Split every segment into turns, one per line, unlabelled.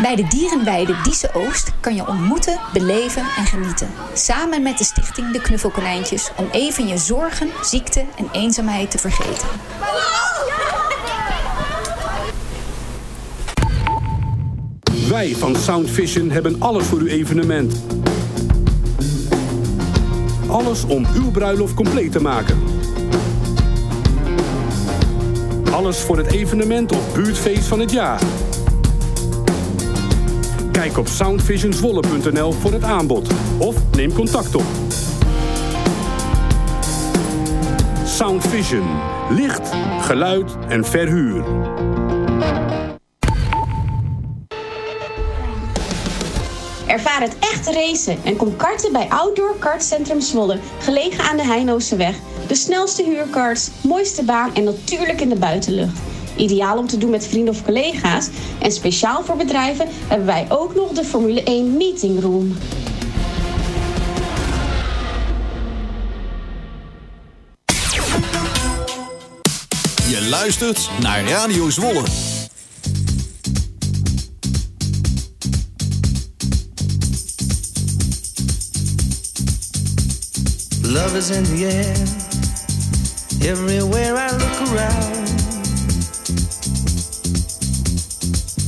Bij de dierenweide Dieze Oost kan je ontmoeten, beleven en genieten. Samen met de stichting De Knuffelkonijntjes om even je zorgen, ziekte en eenzaamheid te vergeten.
Wij van Sound Vision hebben alles voor uw evenement. Alles om uw bruiloft compleet te maken. Alles voor het evenement of buurtfeest van het jaar. Kijk op soundvisionswolle.nl voor het aanbod of neem contact op. Sound Vision. Licht, geluid en verhuur.
Ervaar het echte racen en kom karten bij Outdoor Kartcentrum Zwolle, gelegen aan de Heinooseweg. De snelste huurkarts, mooiste baan en natuurlijk in de buitenlucht. Ideaal om te doen met vrienden of collega's. En speciaal voor bedrijven hebben wij ook nog de Formule 1 Meeting Room.
Je luistert naar Radio Zwolle.
Love is in the air. Everywhere I look around.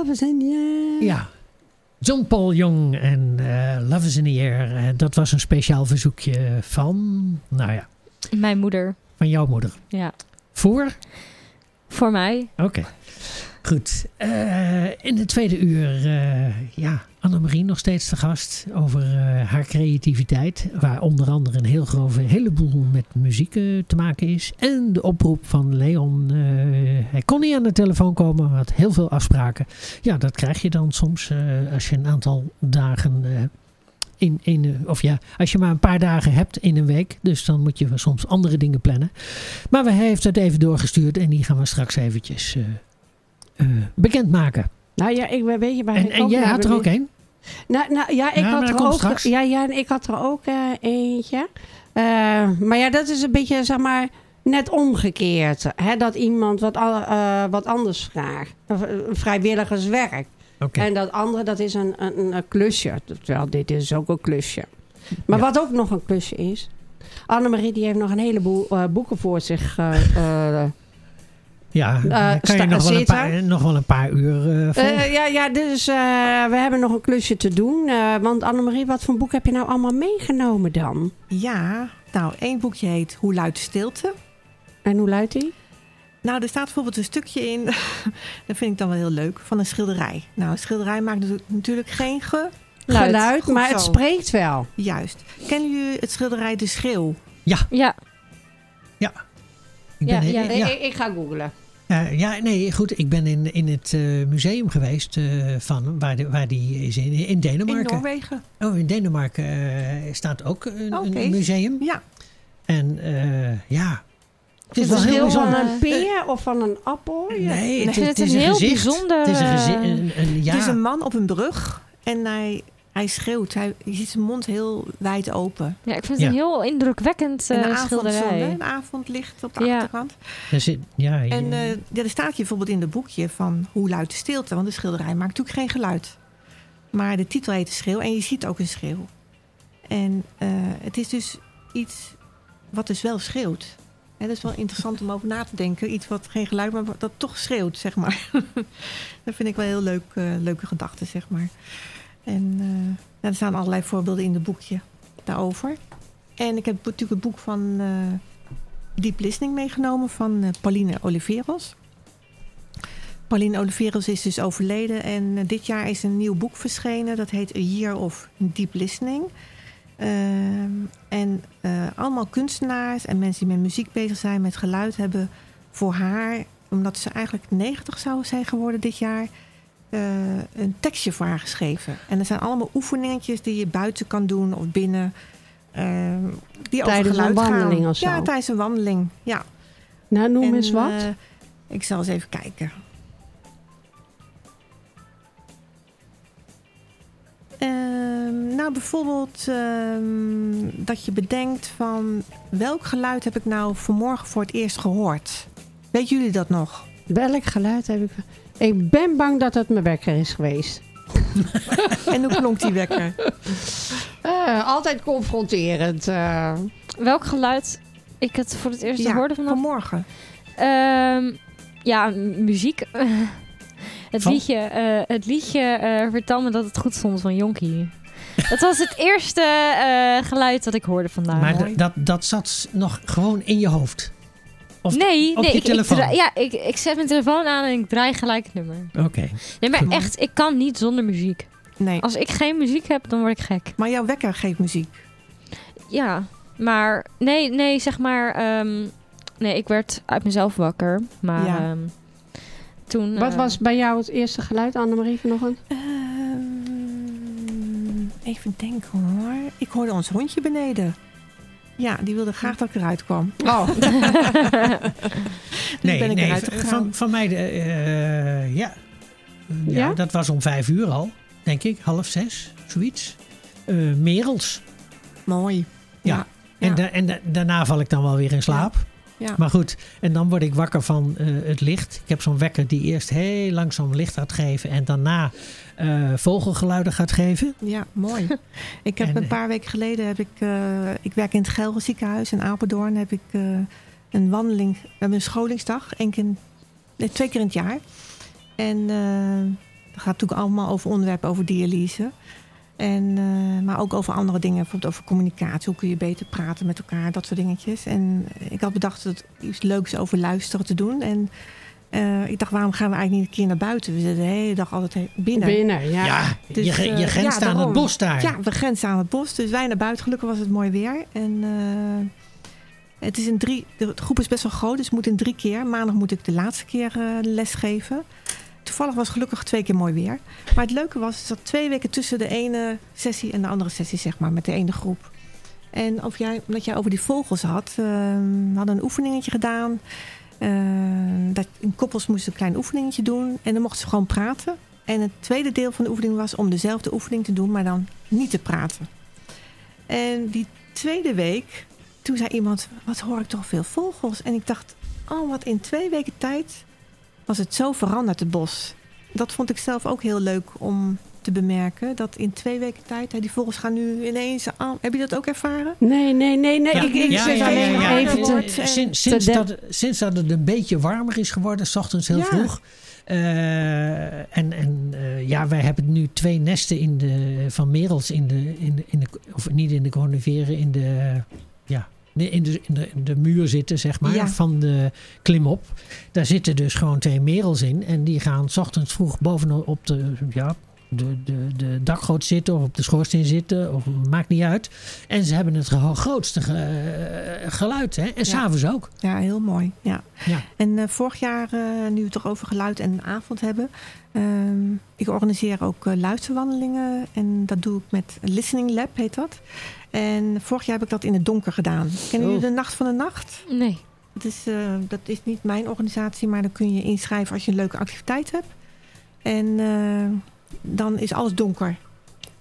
Love is in the air.
Ja. John Paul Young en eh, Love is in the Air. Eh, dat was een speciaal verzoekje van, nou ja,
Mijn moeder.
van jouw moeder.
Ja.
Voor?
Voor mij.
Oké. Goed. Eh, in de tweede uur, eh, ja, Annemarie nog steeds te gast over eh, haar creativiteit. Waar onder andere een heel grove heleboel met muziek eh, te maken is. En de oproep van Leon. eh, hij kon niet aan de telefoon komen, maar had heel veel afspraken. Ja, dat krijg je dan soms als je een aantal dagen... in, in, of ja, als je maar een paar dagen hebt in een week. Dus dan moet je soms andere dingen plannen. Maar hij heeft het even doorgestuurd en die gaan we straks eventjes bekendmaken.
Nou ja, ik weet je waar
En,
ik
en jij had er ook één?
Nou, nou ja, ik
Ja,
had er ook.
straks.
Ja, ja, en ik had er ook eh, eentje. Eh, maar ja, dat is een beetje, zeg maar, net omgekeerd. Hè? Dat iemand wat, al- eh, wat anders vraagt. Vrijwilligerswerk.
Oké.
En dat andere, dat is een, een, een klusje. Terwijl dit is ook een klusje. Maar
Ja.
wat ook nog een klusje is. Annemarie die heeft nog een heleboel boeken voor zich.
Ja, dan kan je nog wel, een paar, nog wel een paar uur eh volgen.
Eh, ja, ja, dus eh, we hebben nog een klusje te doen. Eh, want Annemarie, wat voor boek heb je nou allemaal meegenomen dan?
Ja, nou, één boekje heet Hoe luidt stilte?
En hoe luidt die?
Nou, er staat bijvoorbeeld een stukje in, dat vind ik dan wel heel leuk, van een schilderij. Nou, een schilderij maakt natu- natuurlijk geen geluid.
Geluid, maar het spreekt wel.
Juist. Kennen jullie het schilderij De Schreeuw?
Ja,
ik ben,
ja,
ja,
ja.
ja.
Ik, ik ga googlen.
Eh, ja, nee, goed. Ik ben in, in het eh, museum geweest eh, van waar, de, waar die is in, in
In
Denemarken.
Noorwegen.
oh, in Denemarken eh, staat ook een,
Oké.
een museum.
Ja.
En eh, ja, het is
Is
wel
het
heel
heel van
bijzonder.
een peer of van een appel? Ja.
Nee, het, het
het
is
een
een
heel
gezicht.
bijzonder,
Het is een, gezi- een, een, ja,
Het is een man op een brug en hij, hij schreeuwt. Hij, je ziet zijn mond heel wijd open.
ja, ik vind het
Ja.
een heel indrukwekkend
en
eh,
de avondzon, hè,
schilderij.
een avondlicht op de
Ja.
achterkant.
er zit, ja,
En eh, ja, er staat je bijvoorbeeld in het boekje van hoe luidt de stilte. Want de schilderij maakt natuurlijk geen geluid. Maar de titel heet de schreeuw en je ziet ook een schreeuw. En eh, het is dus iets wat dus wel schreeuwt. En dat is wel interessant om over na te denken. Iets wat geen geluid, maar wat- dat toch schreeuwt, zeg maar. dat vind ik wel heel leuk, eh, leuke gedachten, zeg maar. En ja, er staan allerlei voorbeelden in het boekje daarover. En ik heb natuurlijk het boek van eh Deep Listening meegenomen van eh, Pauline Oliveros. Pauline Oliveros is dus overleden en dit jaar is een nieuw boek verschenen. Dat heet A Year of Deep Listening. Ehm, en allemaal kunstenaars en mensen die met muziek bezig zijn, met geluid hebben voor haar, omdat ze eigenlijk 90 zou zijn geworden dit jaar, eh, een tekstje voor haar geschreven. En er zijn allemaal oefeningetjes die je buiten kan doen of binnen. ehm, die over
Tijdens een
gaan.
wandeling of zo?
Ja, tijdens een wandeling. Ja.
Nou, noem
En,
eens wat.
eh, ik zal eens even kijken. Ehm, nou, bijvoorbeeld ehm, dat je bedenkt van welk geluid heb ik nou vanmorgen voor het eerst gehoord? Weet jullie dat nog?
Welk geluid heb ik... Ik ben bang dat het mijn wekker is geweest.
En hoe klonk die wekker?
Eh, altijd confronterend. eh.
Welk geluid ik het voor het eerst
Ja,
hoorde vanaf?
vanmorgen.
Ehm, ja, muziek. het
Van?
liedje, eh, het liedje eh, vertel me dat het goed stond van Jonkie. het was het eerste eh, geluid dat ik hoorde vandaag.
maar dat, dat zat nog gewoon in je hoofd. Of
nee,
op
nee
je
ik, ik, draai- ja, ik, ik zet mijn telefoon aan en ik draai gelijk het nummer.
Oké.
Nee, maar echt, ik kan niet zonder muziek.
Nee.
Als ik geen muziek heb, dan word ik gek.
Maar jouw wekker geeft muziek.
Ja, maar nee, nee, zeg maar. ehm, nee, ik werd uit mezelf wakker. Maar
Ja.
ehm, toen.
Wat
eh,
was bij jou het eerste geluid, Annemarie, vanochtend?
Ehm, even denken hoor. Ik hoorde ons hondje beneden. Ja, die wilde graag dat ik eruit kwam.
Oh,
Dus
Nee,
ben ik
nee
eruit
v-
gegaan.
van, van mij, de, eh, ja. ja.
Ja?
Dat was om vijf uur al, denk ik. Half zes, zoiets. Eh, merels.
Mooi.
Ja. En,
Ja.
da- en da- daarna val ik dan wel weer in slaap.
Ja.
Maar goed, en dan word ik wakker van eh, het licht. Ik heb zo'n wekker die eerst heel langzaam licht gaat geven en daarna eh, vogelgeluiden gaat geven.
Ja, mooi. Ik heb
En,
een paar weken geleden heb ik, eh, ik werk in het Gelre ziekenhuis in Apeldoorn. Heb ik een wandeling, we hebben een scholingsdag, één keer, nee, twee keer in het jaar. En dat gaat natuurlijk allemaal over onderwerpen over dialyse. En, eh, maar ook over andere dingen, bijvoorbeeld over communicatie. Hoe kun je beter praten met elkaar, dat soort dingetjes. En ik had bedacht dat iets leuks over luisteren te doen. En Eh, ik dacht, waarom gaan we eigenlijk niet een keer naar buiten? We zitten de hele dag altijd binnen.
Binnen, ja.
Ja,
Dus,
je, je
eh,
grenst
ja,
aan het bos daar.
Ja, we grenzen aan het bos. Dus wij naar buiten. Gelukkig was het mooi weer. En eh, het is in drie, de groep is best wel groot, dus ik moet in drie keer. Maandag moet ik de laatste keer eh les geven. Toevallig was gelukkig twee keer mooi weer. Maar het leuke was, zat twee weken tussen de ene sessie en de andere sessie, zeg maar, met de ene groep. En of jij, omdat jij over die vogels had, eh, we hadden een oefeningetje gedaan. Eh, dat, in koppels moesten een klein oefeningetje doen. En dan mochten ze gewoon praten. En het tweede deel van de oefening was om dezelfde oefening te doen, maar dan niet te praten. En die tweede week, toen zei iemand, wat hoor ik toch veel vogels. En ik dacht, oh wat in twee weken tijd was het zo veranderd, het bos. Dat vond ik zelf ook heel leuk om te bemerken. Dat in twee weken tijd, hè, die vogels gaan nu ineens aan. Heb je dat ook ervaren?
Nee, nee, nee, nee.
Ja,
ik, ik
ja,
zit
ja,
alleen
ja,
maar
ja.
even te...
Sinds, sinds, dat, sinds dat het een beetje warmer is geworden, s ochtends heel
Ja.
vroeg. eh, en en eh, ja, wij hebben nu twee nesten in de, van merels in de, in de, in de, of niet in de coniferen, in de, ja, in de, in de, in de muur zitten, zeg maar,
Ja.
van de klimop. Daar zitten dus gewoon twee merels in. En die gaan s ochtends vroeg bovenop de, ja, de, de, de dakgoot zitten of op de schoorsteen zitten. Of, maakt niet uit. En ze hebben het gro- grootste ge- geluid. Hè? En
Ja.
s'avonds ook.
Ja, heel mooi. Ja.
Ja.
En eh, vorig jaar, eh, nu we het toch over geluid en avond hebben. ehm, ik organiseer ook eh, luisterwandelingen. En dat doe ik met Listening Lab, heet dat. En vorig jaar heb ik dat in het donker gedaan. Kennen jullie de Nacht van de Nacht?
Nee.
Dat is, eh, dat is niet mijn organisatie, maar dan kun je inschrijven als je een leuke activiteit hebt. En eh, dan is alles donker.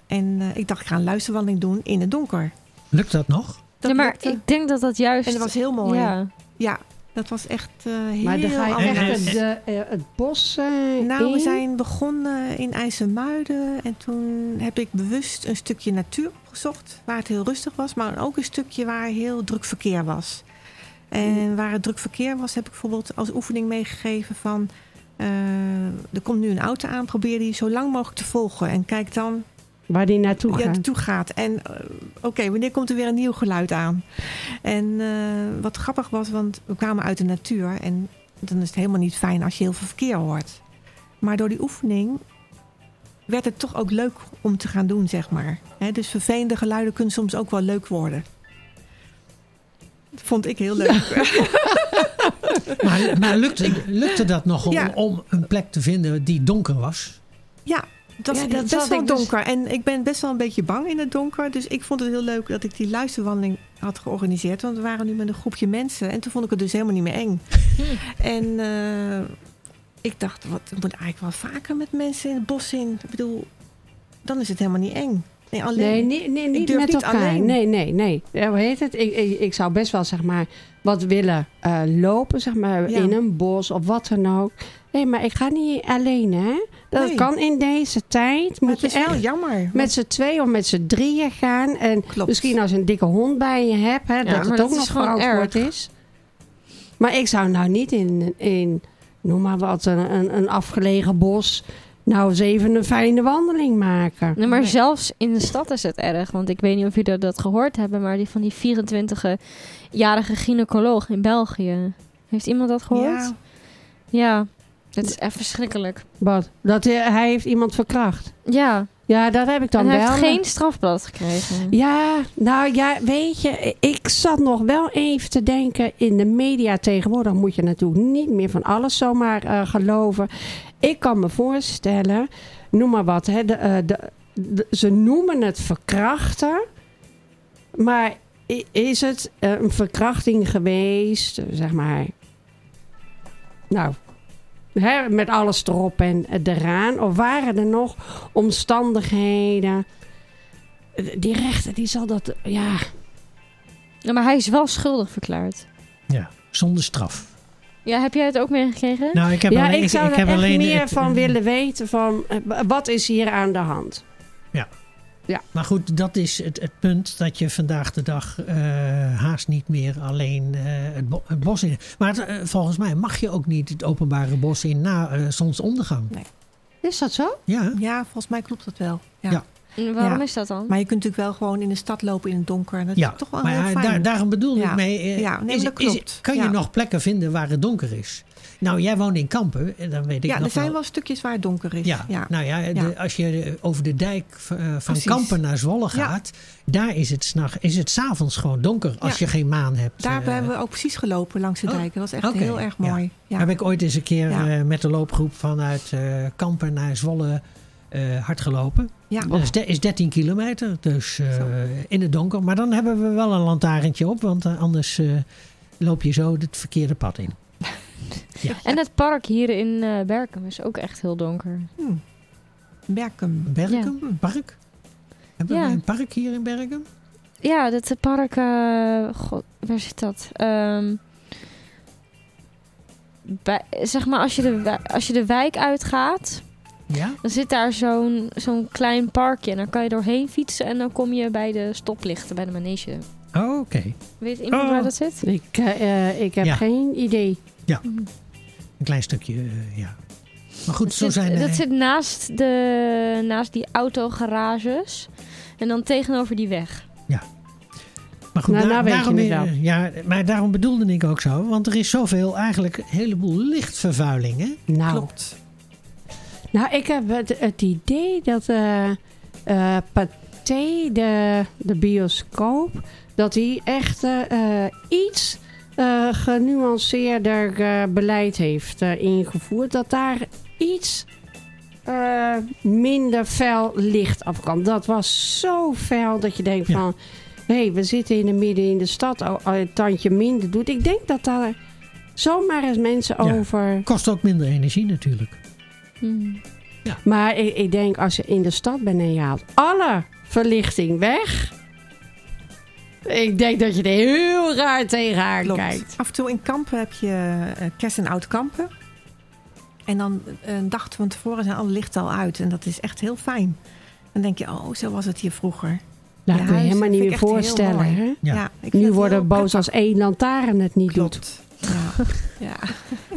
En eh, ik dacht, ik ga een luisterwandeling doen in het donker.
Lukt dat nog?
Dat
ja, maar
lukte.
ik denk dat dat juist...
En dat was heel mooi.
Ja.
Ja, dat was echt eh, heel
Maar dan ga je.
En-
echt het, de, eh, het bos eh,
Nou, we zijn begonnen in IJsselmuiden. En toen heb ik bewust een stukje natuur opgezocht. Waar het heel rustig was. Maar ook een stukje waar heel druk verkeer was. En waar het druk verkeer was, heb ik bijvoorbeeld als oefening meegegeven van... eh, er komt nu een auto aan, probeer die zo lang mogelijk te volgen. En kijk dan
Waar die naartoe
ja,
gaat.
naartoe gaat. En eh, oké, wanneer komt er weer een nieuw geluid aan? En eh, wat grappig was, want we kwamen uit de natuur. En dan is het helemaal niet fijn als je heel veel verkeer hoort. Maar door die oefening werd het toch ook leuk om te gaan doen, zeg maar. Dus vervelende geluiden kunnen soms ook wel leuk worden. Dat vond ik heel leuk.
Maar, maar lukte, lukte dat nog om,
Ja.
om een plek te vinden die donker was?
Ja, dat is
Ja, dat
best wel
dus-
donker. En ik ben best wel een beetje bang in het donker. Dus ik vond het heel leuk dat ik die luisterwandeling had georganiseerd. Want we waren nu met een groepje mensen. En toen vond ik het dus helemaal niet meer eng. En eh, ik dacht, wat, ik moet eigenlijk wel vaker met mensen in het bos in. Ik bedoel, dan is het helemaal niet eng. Nee, alleen.
Nee, nee, nee niet
durf
met
niet
elkaar.
alleen.
Nee, nee, nee. Ja, hoe heet het? Ik, ik, ik zou best wel zeg maar wat willen eh, lopen, zeg maar,
Ja.
in een bos of wat dan ook. Nee, maar ik ga niet alleen, hè? Dat
Nee.
kan in deze tijd.
Maar
Moet
het is
echt
jammer.
met z'n twee of met z'n drieën gaan. En
Klopt.
misschien als je een dikke hond bij je hebt, hè, dat het
dat
ook
is
nog verantwoord is. Maar ik zou nou niet in, in noem maar wat, een, een, een afgelegen bos... nou eens even een fijne wandeling maken.
Nee, maar
Nee.
zelfs in de stad is het erg. Want ik weet niet of jullie dat gehoord hebben, maar die van die 24-jarige gynaecoloog in België. Heeft iemand dat gehoord?
Ja,
Ja. Het is echt verschrikkelijk.
Wat? Dat hij, hij heeft iemand verkracht.
Ja.
Ja, dat heb ik dan
en hij
wel.
heeft geen strafblad gekregen.
Ja, nou ja, weet je, ik zat nog wel even te denken in de media tegenwoordig moet je natuurlijk niet meer van alles zomaar eh, geloven. Ik kan me voorstellen, noem maar wat, hè, de, eh, de, de- ze noemen het verkrachten, maar is het eh, een verkrachting geweest, zeg maar, nou, hè, met alles erop en eraan, of waren er nog omstandigheden? Die rechter, die zal dat, ja,
Ja, maar hij is wel schuldig verklaard.
Ja, zonder straf.
Ja, heb jij het ook meegekregen?
Nou, ik heb
ja,
alleen,
ik zou
ik
er
heb
echt
alleen
meer
het-
van willen weten van eh, wat is hier aan de hand.
Maar goed, dat is het, het punt dat je vandaag de dag eh, haast niet meer alleen eh, het, bo- het bos in. Maar het, volgens mij mag je ook niet het openbare bos in na eh, zonsondergang.
Is dat zo?
Ja,
ja, volgens mij klopt dat wel. Ja.
Ja.
En Waarom
Ja.
is dat dan?
Maar je kunt natuurlijk wel gewoon in de stad lopen in het donker. Dat
Ja,
is toch wel
maar
heel
ja,
fijn.
daar, daarom bedoelde
Ja.
ik mee. eh,
Ja, nee, maar
is-
dat
is-
klopt.
kan je nog plekken vinden waar het donker is? Nou, jij woont in Kampen. en Dan weet ik
ja,
nog
er zijn
wel.
wel stukjes waar het donker is.
Ja,
ja.
nou ja, de-
Ja.
als je eh, over de dijk eh, van
Precies.
Kampen naar Zwolle
Ja.
gaat, daar is het, 's nacht- is het s'avonds gewoon donker als
Ja.
je geen maan hebt.
Daar
eh.
hebben we ook precies gelopen langs de
Oh,
dijk. Dat was echt heel erg mooi. Ja.
Heb ik ooit eens een keer
Ja.
eh, met de loopgroep vanuit eh, Kampen naar Zwolle eh, hard gelopen.
Ja.
Dat is, de- is 13 kilometer, dus eh, in het donker. Maar dan hebben we wel een lantaarntje op, want eh, anders eh, loop je zo het verkeerde pad in.
En het park hier in eh Berkum is ook echt heel donker.
Hmm. Berkum.
Berkum?
Ja.
Park? Hebben
Ja.
we een park hier in Berkum?
Ja, dat park... eh, God, waar zit dat? Ehm, bij, zeg maar, als je, de, als je de wijk uitgaat...
Ja?
Dan zit daar zo'n zo'n klein parkje. En dan kan je doorheen fietsen. En dan kom je bij de stoplichten, bij de manege.
Oh, oké.
Weet iemand
Oh.
waar dat zit?
Ik, eh, eh, ik heb
Ja.
geen idee.
Een klein stukje, eh, ja. Maar goed,
Dat
zo
zit,
zijn er...
dat zit naast, de, naast die autogarages. En dan tegenover die weg.
Maar goed,
Nou,
daar-
nou weet je
daarom,
wel.
ja, maar daarom bedoelde ik ook zo. Want er is zoveel, eigenlijk een heleboel lichtvervuiling, hè?
Nou,
Klopt.
Nou ik heb het, het idee dat eh Pathé, de, de bioscoop, dat die echt eh, iets genuanceerder beleid heeft ingevoerd. Dat daar iets minder fel licht af kan. Dat was zo fel dat je denkt
Ja.
van... Hé, hey, we zitten in de midden in de stad, oh, een tandje minder doet. Ik denk dat daar zomaar eens mensen
Ja.
over...
Kost ook minder energie natuurlijk.
Hmm.
Maar ik, ik denk als je in de stad bent en je haalt alle verlichting weg. Ik denk dat je er heel raar tegenaan
Klopt.
kijkt.
Af en toe in kampen heb je eh, kerst en oud kampen. En dan eh, een dag van tevoren zijn alle lichten al uit. En dat is echt heel fijn. Dan denk je, oh, zo was het hier vroeger.
Dat
Ja,
kun je
huis
helemaal niet meer voorstellen. Hè?
Ja.
ik
Nu worden boos
prettig.
als één lantaarn het niet doet.
Klopt. Ja. ja.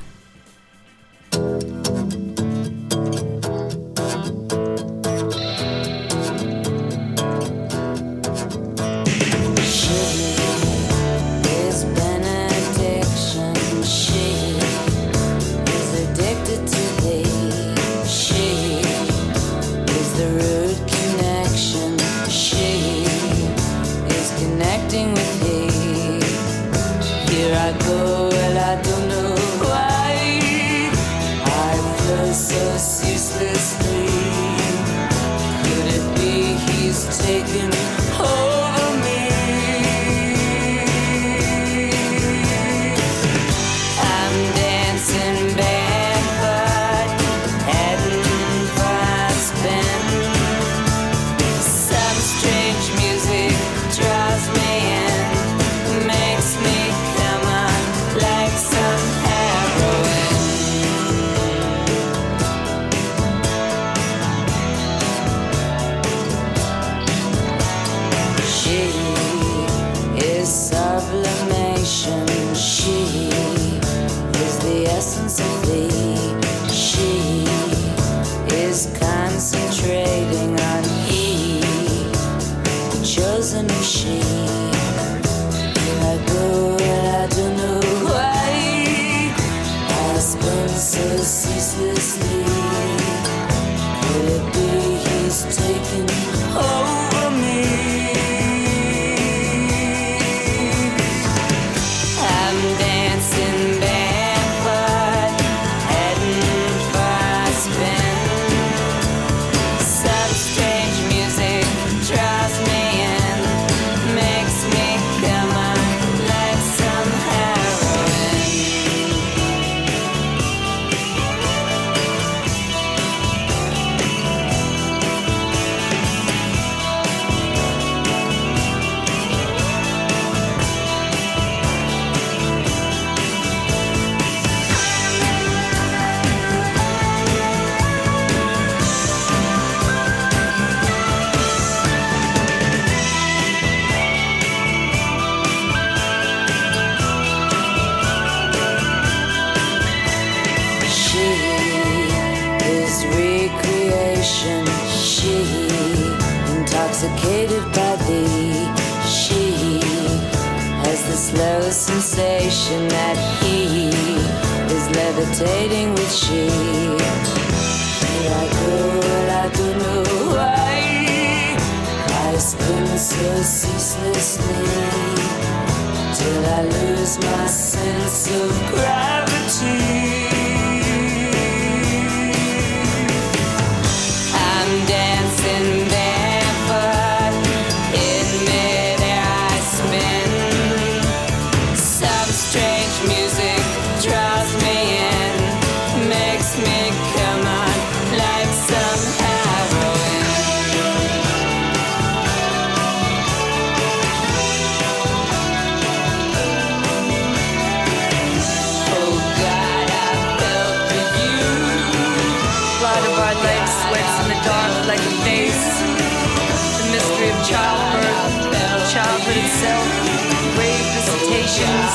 visitations.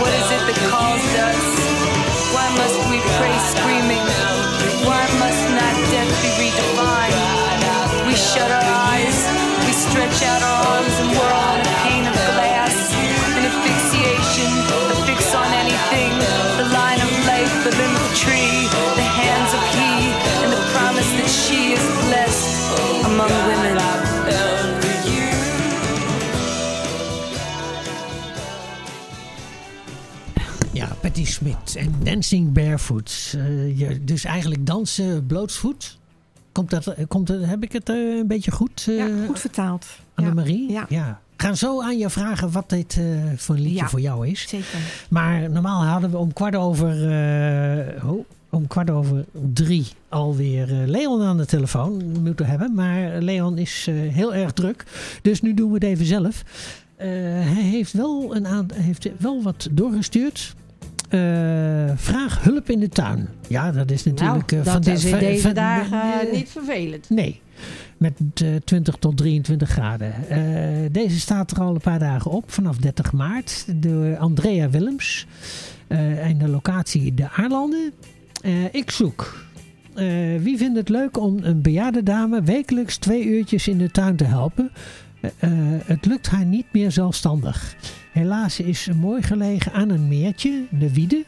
What is it that calls us? Why must we pray screaming? Why must not death be redefined? We shut our eyes, we stretch out our arms
Smith en Dancing Barefoot. Eh, je, dus eigenlijk dansen blootsvoet. Komt dat, eh, komt heb ik het eh, een beetje goed?
Ja, goed vertaald.
Annemarie?
Ja.
ja. Ik ga zo aan je vragen wat dit voor een liedje
Ja.
voor jou is.
Zeker.
Maar normaal hadden we om kwart over, oh, om kwart over drie alweer Leon aan de telefoon moeten hebben. Maar Leon is heel erg druk. Dus nu doen we het even zelf. Hij heeft wel, een heeft wel wat doorgestuurd. Eh, vraag hulp in de tuin. Ja, dat is natuurlijk...
nou,
eh,
dat
van-
is in
van-
deze
van-
dagen
eh,
niet vervelend.
Nee, met eh, 20 tot 23 graden. Deze staat er al een paar dagen op, vanaf 30 maart, door Andrea Willems. En de locatie de Aarlanden. Ik zoek. Wie vindt het leuk om een bejaarde dame wekelijks twee uurtjes in de tuin te helpen? Het lukt haar niet meer zelfstandig. Helaas is ze mooi gelegen aan een meertje, de Wiede.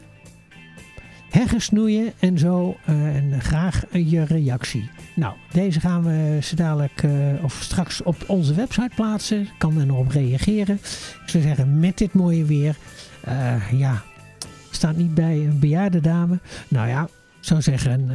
Heggen snoeien en zo. eh, en graag je reactie. Nou, deze gaan we zo dadelijk eh, of straks op onze website plaatsen. Kan er nog op reageren. Ik zou zeggen, met dit mooie weer. eh, ja, staat niet bij een bejaarde dame. Nou ja, zou zeggen,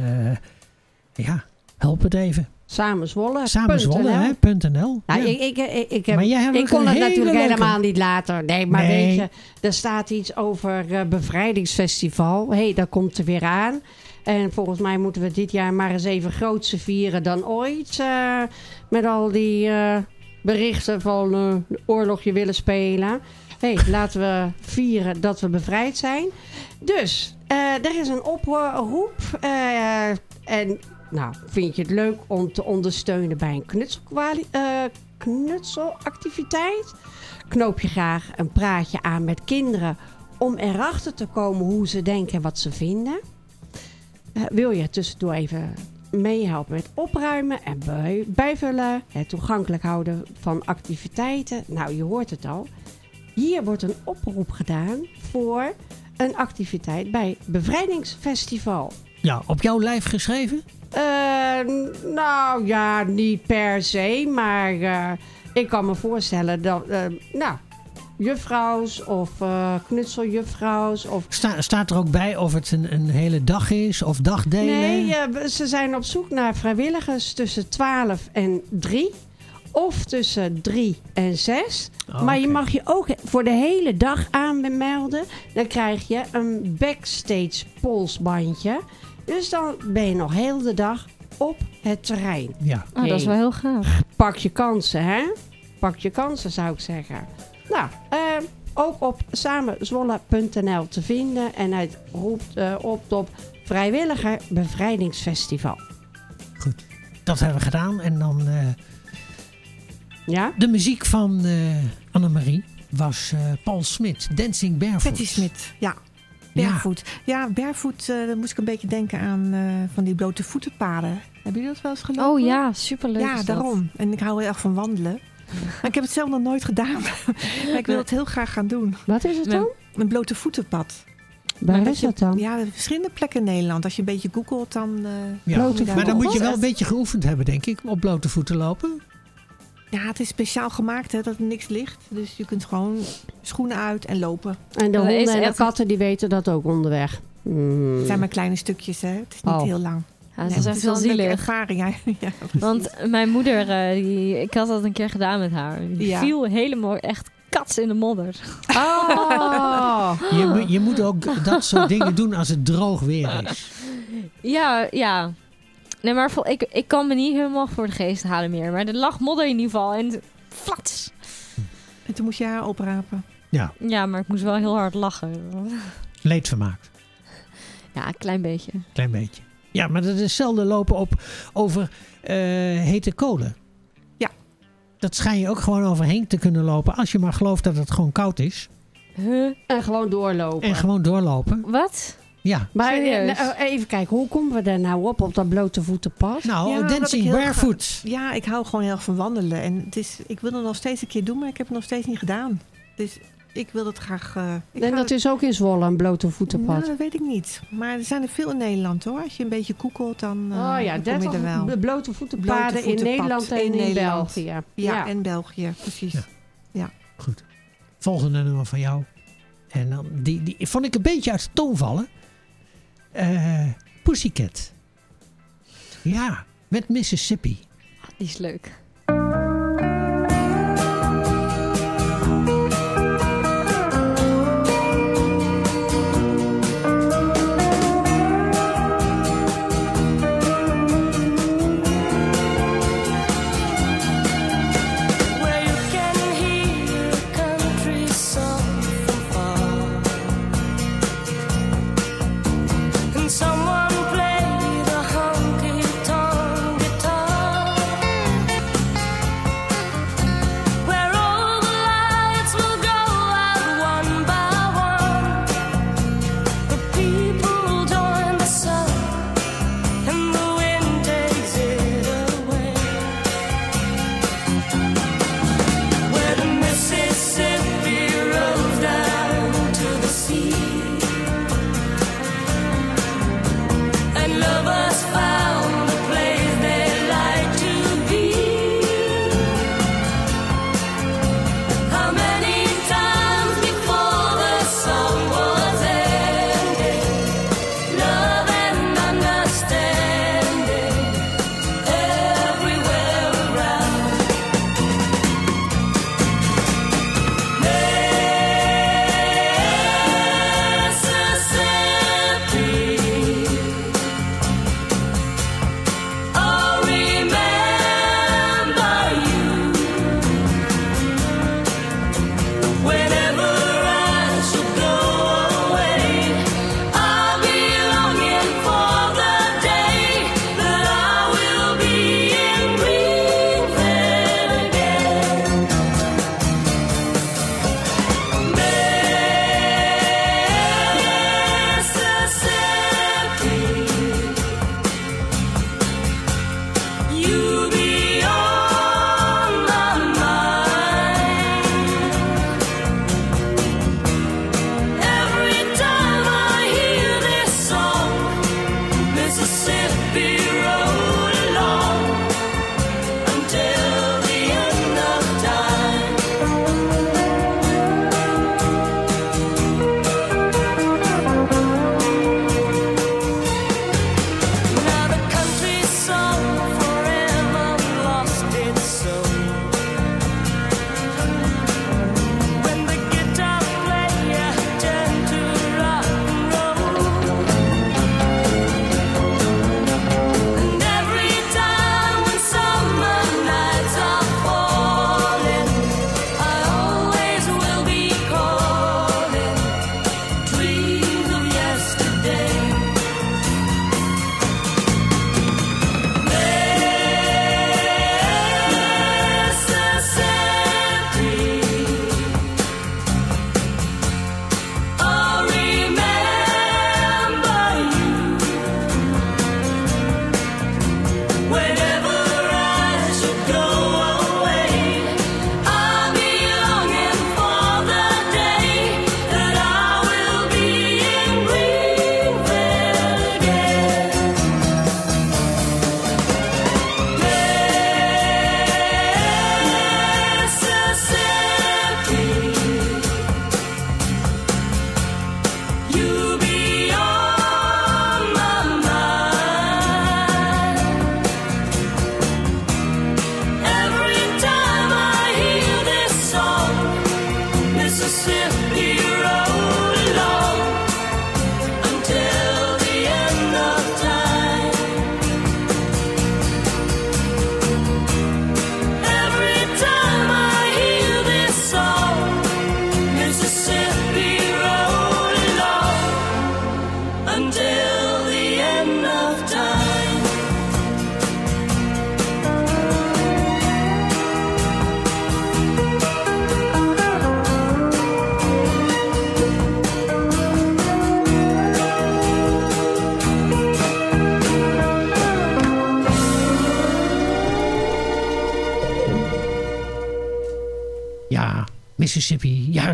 ja, help het even.
Samen zwollen.
Samen zwollen, hè? .nl.
Nou,
Ja.
ik, ik, ik, ik, heb,
Maar jij hebt
ik
ook
kon het natuurlijk
leuke-
helemaal niet later. Nee, maar
Nee.
weet je, er staat iets over eh, bevrijdingsfestival. Hé, hey, dat komt er weer aan. En volgens mij moeten we dit jaar maar eens even grootser vieren dan ooit. eh, met al die eh, berichten van de oorlogje willen spelen. Hé, hey, laten we vieren dat we bevrijd zijn. Dus, er is een oproep. en nou, vind je het leuk om te ondersteunen bij een eh, knutselactiviteit? Knoop je graag een praatje aan met kinderen om erachter te komen hoe ze denken en wat ze vinden? Eh, wil je tussendoor even meehelpen met opruimen en bij- bijvullen, het toegankelijk houden van activiteiten? Nou, je hoort het al. Hier wordt een oproep gedaan voor een activiteit bij Bevrijdingsfestival.
Ja, op jouw lijf geschreven?
Eh, nou ja, niet per se, maar eh, ik kan me voorstellen dat, eh, nou, juffrouws of knutseljuffrouws of...
Sta, staat er ook bij of het een, een hele dag is of dagdelen?
Nee, ze zijn op zoek naar vrijwilligers tussen 12 en 3. Of tussen 3 en 6.
Oh,
maar je mag je ook voor de hele dag aanmelden. Dan krijg je een backstage polsbandje. Dus dan ben je nog heel de dag op het terrein.
Ja.
Oh, dat is wel heel gaaf.
Pak je kansen, hè? Pak je kansen, zou ik zeggen. Nou, eh, ook op samenzwolle.nl te vinden. En hij roept eh, op tot Vrijwilliger Bevrijdingsfestival.
Goed, dat hebben we gedaan. En dan eh,
Ja?
de muziek van eh Annemarie was eh, Paul Smit, Dancing Barefoot.
Patty Smit, ja. Barefoot. Ja, barefoot, eh daar moest ik een beetje denken aan eh, van die blote voetenpaden. Hebben jullie dat wel eens gelopen?
Oh ja, superleuk
Ja,
is dat.
daarom. En ik hou heel erg van wandelen. Maar ik heb het zelf nog nooit gedaan. maar ik wil het heel graag gaan doen.
Wat is het dan?
Een blote voetenpad.
Waar
Maar
is
je-
dat dan?
Ja, verschillende plekken in Nederland. Als je een beetje googelt, dan... eh,
Ja. Maar dan moet je wel een beetje geoefend hebben, denk ik, op blote voeten lopen.
Ja, het is speciaal gemaakt hè, dat er niks ligt. Dus je kunt gewoon schoenen uit en lopen.
En de honden en de katten die weten dat ook onderweg. Mm.
Het zijn maar kleine stukjes, hè. Het is niet
Oh.
heel lang.
Ja, dat
Nee,
is echt
wel
zielig.
ervaring. Ja.
Want mijn moeder, eh, die, ik had dat een keer gedaan met haar. Die
Ja.
viel helemaal echt kats in de modder.
Oh.
Je, moet- je moet ook dat soort dingen doen als het droog weer is.
Ja, ja. Nee, maar vol- ik, ik kan me niet helemaal voor de geest halen meer. Maar er lag modder in ieder geval. En flats.
En toen moest je haar oprapen.
Ja,
Ja, maar ik moest wel heel hard lachen.
leedvermaakt.
Ja, een klein beetje.
Klein beetje. Ja, maar dat is zelden lopen op over eh, hete kolen.
Ja.
Dat schijn je ook gewoon overheen te kunnen lopen. Als je maar gelooft dat het gewoon koud is.
Huh?
En gewoon doorlopen.
En gewoon doorlopen.
Wat?
Ja.
Maar
Serieus?
eh, even kijken, hoe komen we daar nou op, op dat blote voetenpad?
Nou,
Ja,
dancing barefoot.
Ja, ik hou gewoon heel erg van wandelen. En het is, ik wil het nog steeds een keer doen, maar ik heb het nog steeds niet gedaan. Dus ik wil het graag... eh, ik
en dat
het-
is ook in Zwolle, een blote voetenpad.
Nou, dat weet ik niet. Maar er zijn er veel in Nederland hoor. Als je een beetje koekelt, dan, eh,
oh ja,
dan kom je
30
er wel.
de blote voetenpaden
Blote
in Nederland en in,
Nederland.
België.
Ja,
Ja.
en België, precies.
Ja. Goed. Volgende nummer van jou. En dan, die, die vond ik een beetje uit de toon vallen. Eh, Pussycat. Ja, met Mississippi.
Die is leuk.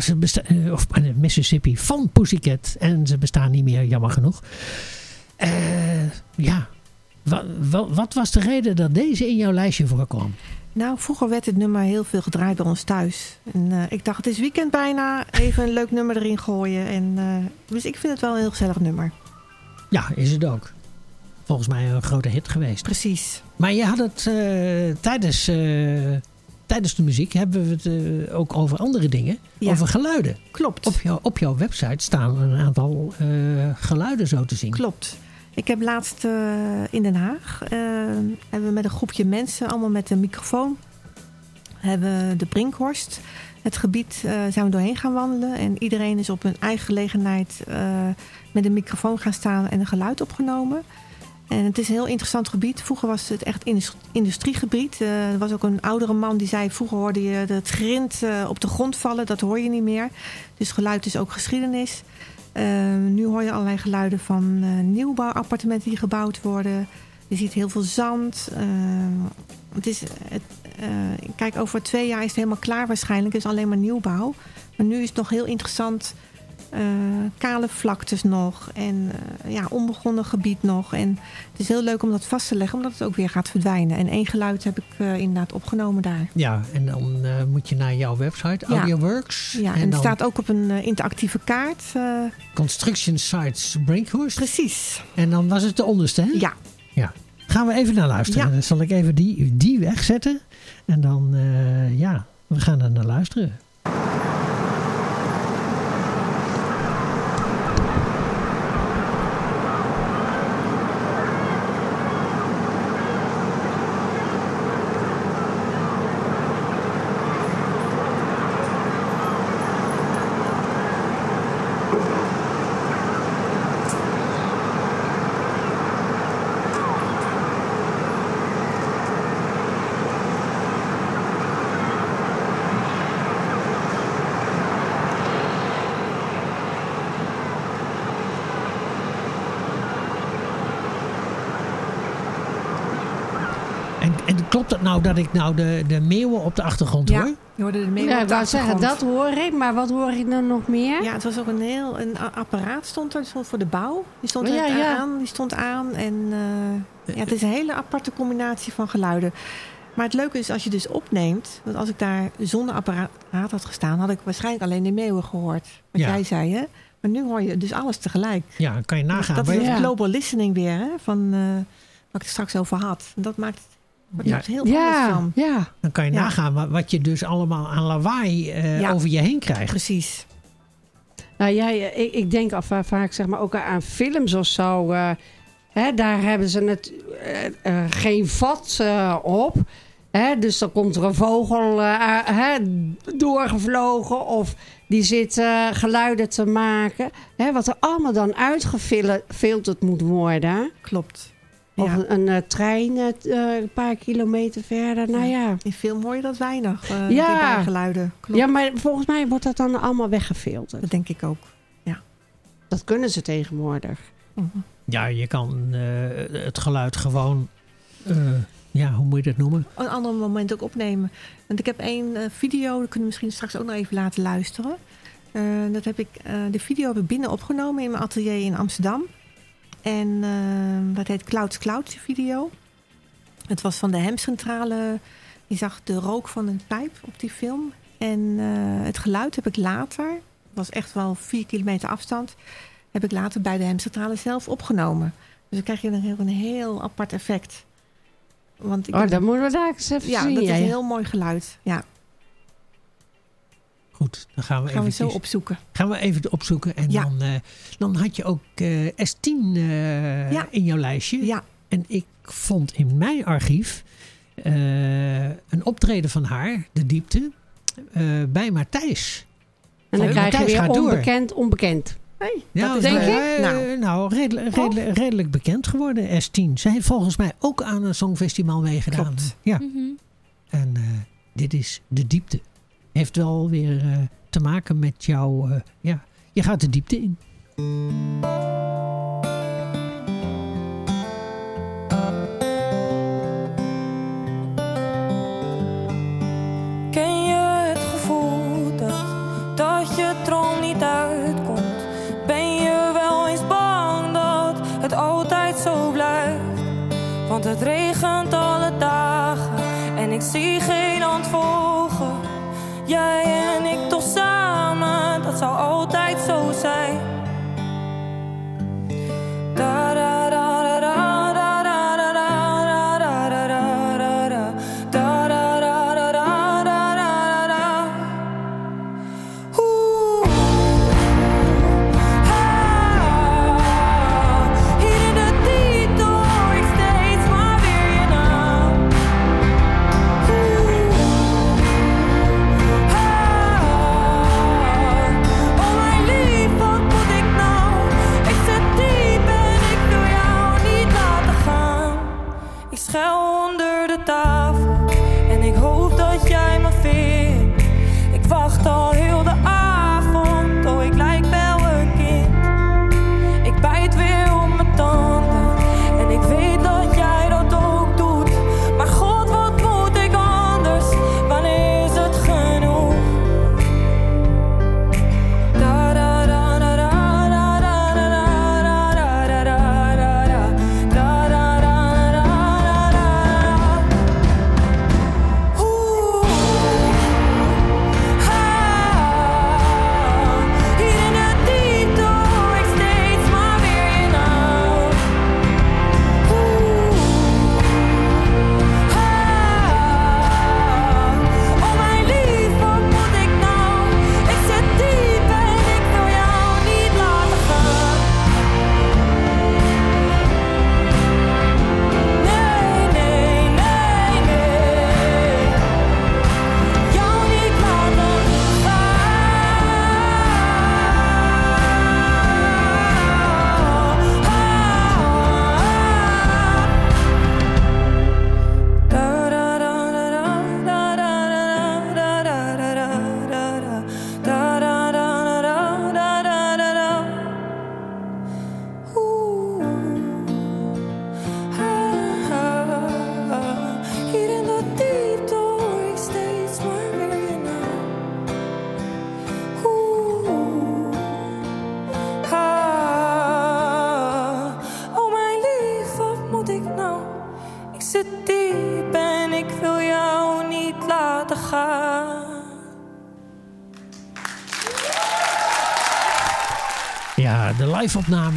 Ze bestaan. Of eh, Mississippi van Pussycat. En ze bestaan niet meer, jammer genoeg. Eh, ja. Wa- wa- wat was de reden dat deze in jouw lijstje voorkwam?
Nou, vroeger werd het nummer heel veel gedraaid bij ons thuis. En eh, ik dacht, het is weekend bijna. Even een leuk nummer erin gooien. En, eh, dus ik vind het wel een heel gezellig nummer.
Ja, is het ook. Volgens mij een grote hit geweest.
Precies.
Maar je had het eh, tijdens, eh, tijdens de muziek hebben we het eh, ook over andere dingen.
Ja.
Over geluiden.
Klopt.
Op, jou, op jouw website staan een aantal eh, geluiden zo te zien.
Klopt. Ik heb laatst eh, in Den Haag hebben we met een groepje mensen, allemaal met een microfoon, hebben de Brinkhorst. Het gebied zijn we doorheen gaan wandelen. En iedereen is op hun eigen gelegenheid met een microfoon gaan staan en een geluid opgenomen. En het is een heel interessant gebied. Vroeger was het echt indus- industriegebied. Eh, er was ook een oudere man die zei... vroeger hoorde je het grind eh, op de grond vallen. Dat hoor je niet meer. Dus geluid is ook geschiedenis. Eh, nu hoor je allerlei geluiden van eh, nieuwbouwappartementen die gebouwd worden. Je ziet heel veel zand. Eh, het is, het, kijk, over twee jaar is het helemaal klaar waarschijnlijk. Het is alleen maar nieuwbouw. Maar nu is het nog heel interessant. Eh, kale vlaktes nog. En eh, ja, onbegonnen gebied nog. En het is heel leuk om dat vast te leggen. Omdat het ook weer gaat verdwijnen. En één geluid heb ik eh, inderdaad opgenomen daar.
Ja, en dan moet je naar jouw website,
Ja.
AudioWorks.
Ja, en,
en
het
dan
staat ook op een interactieve kaart.
Construction Sites Brinkhorst.
precies.
En dan was het de onderste, hè?
Ja.
Ja. Gaan we even naar luisteren.
Ja.
Dan zal ik even die, die wegzetten. En dan, ja, we gaan er naar luisteren. En, en klopt het nou dat ik nou de, de meeuwen op de achtergrond
Ja,
hoor?
je hoorde de meeuwen
Ja,
op
ik
de
wou zeggen, dat hoor ik. Maar wat hoor ik dan nog meer?
Ja, het was ook een heel een apparaat stond er, die stond voor de bouw. Die stond
Ja,
er
ja.
aan, die stond aan. En eh, ja, het is een hele aparte combinatie van geluiden. Maar het leuke is als je dus opneemt, want als ik daar zonder apparaat had gestaan, had ik waarschijnlijk alleen de meeuwen gehoord. Wat
Ja.
jij zei, hè? Maar nu hoor je dus alles tegelijk.
Ja, dan kan je nagaan.
dat is het global listening weer, hè? Van eh, wat ik er straks over had. Dat maakt wordt
Ja.
heel anders
Ja,
van.
ja.
Dan kan je
Ja.
nagaan wat, wat je dus allemaal aan lawaai eh,
Ja.
over je heen krijgt.
Precies.
Nou ja, ik, ik denk af, eh, vaak zeg maar ook aan films of zo. eh, hè, daar hebben ze het, geen vat eh, op. Hè, dus dan komt er een vogel hè, doorgevlogen of die zit eh, geluiden te maken. Hè, wat er allemaal dan uitgefilterd moet worden.
Klopt.
Of
Ja.
een, een, eh, trein eh, eh, een paar kilometer verder. Nou ja.
In film hoor je dat weinig, eh
Ja.
die bijgeluiden. Klopt.
ja, maar volgens mij wordt dat dan allemaal weggefilterd.
Dat denk ik ook.
Dat kunnen ze tegenwoordig.
Mhm.
Ja, je kan eh, het geluid gewoon, eh, ja, hoe moet je dat noemen?
een ander moment ook opnemen. Want ik heb één eh, video, dat kunnen we misschien straks ook nog even laten luisteren. Eh, dat heb ik, eh, de video heb ik binnen opgenomen in mijn atelier in Amsterdam. En eh, dat heet Clouds Clouds, video. Het was van de hemcentrale. Je zag de rook van een pijp op die film. En eh, het geluid heb ik later, het was echt wel vier kilometer afstand, heb ik later bij de hemcentrale zelf opgenomen. Dus dan krijg je een heel, een heel apart effect. Want ik
Oh, dan moeten we daar eens even
ja,
zien.
dat is
ja.
een heel mooi geluid. Ja,
Goed, dan gaan we,
gaan we
eventjes-
zo opzoeken.
gaan we even opzoeken. En
Ja.
dan, eh, dan had je ook eh, S10 eh,
Ja.
in jouw lijstje.
Ja,
En ik vond in mijn archief eh, een optreden van haar, De Diepte, eh, bij Matthijs.
En dan
Oh,
krijg je weer
gaat door.
onbekend, onbekend.
Ja,
dat
denk je?
eh,
Nou.
nou, redelijk, redelijk, redelijk bekend geworden, S10. Zij heeft volgens mij ook aan een songfestival meegedaan.
Klopt.
Ja.
Mhm.
En eh, dit is De Diepte heeft wel weer eh, te maken met jouw... Eh, ja, je gaat de diepte in.
Ken je het gevoel
dat, dat je droom niet uitkomt? Ben je wel eens bang dat het altijd zo blijft? Want het regent alle dagen en ik
zie geen